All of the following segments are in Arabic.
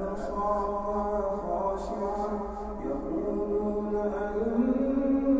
هي زجرة واحدة فإذا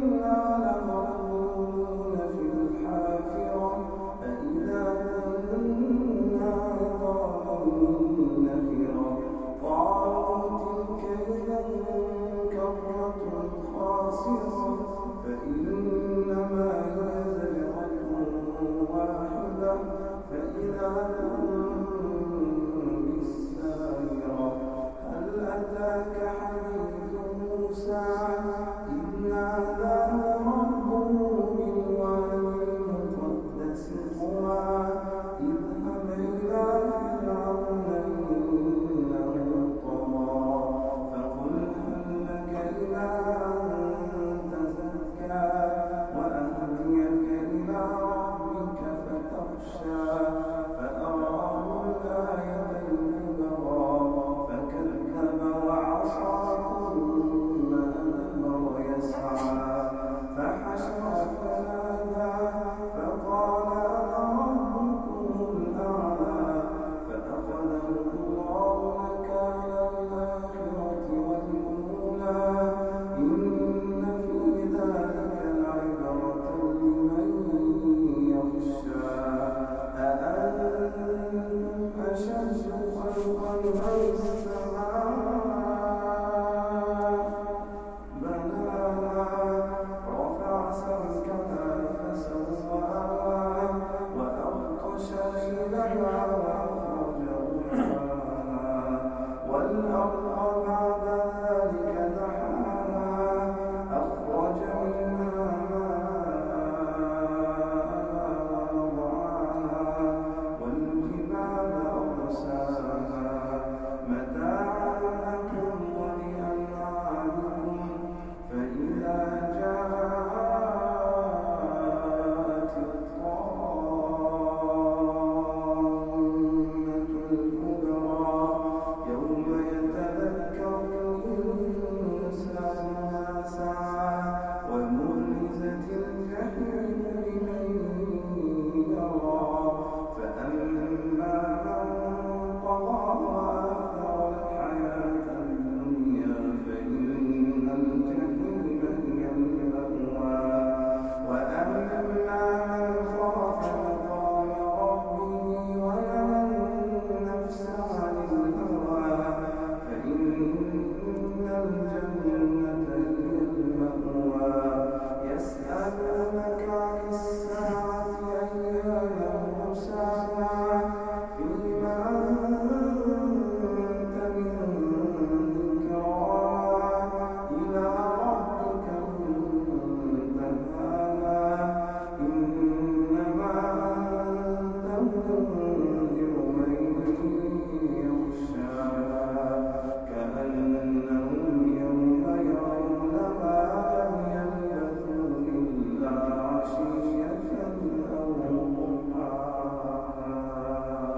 وأغطش ليلها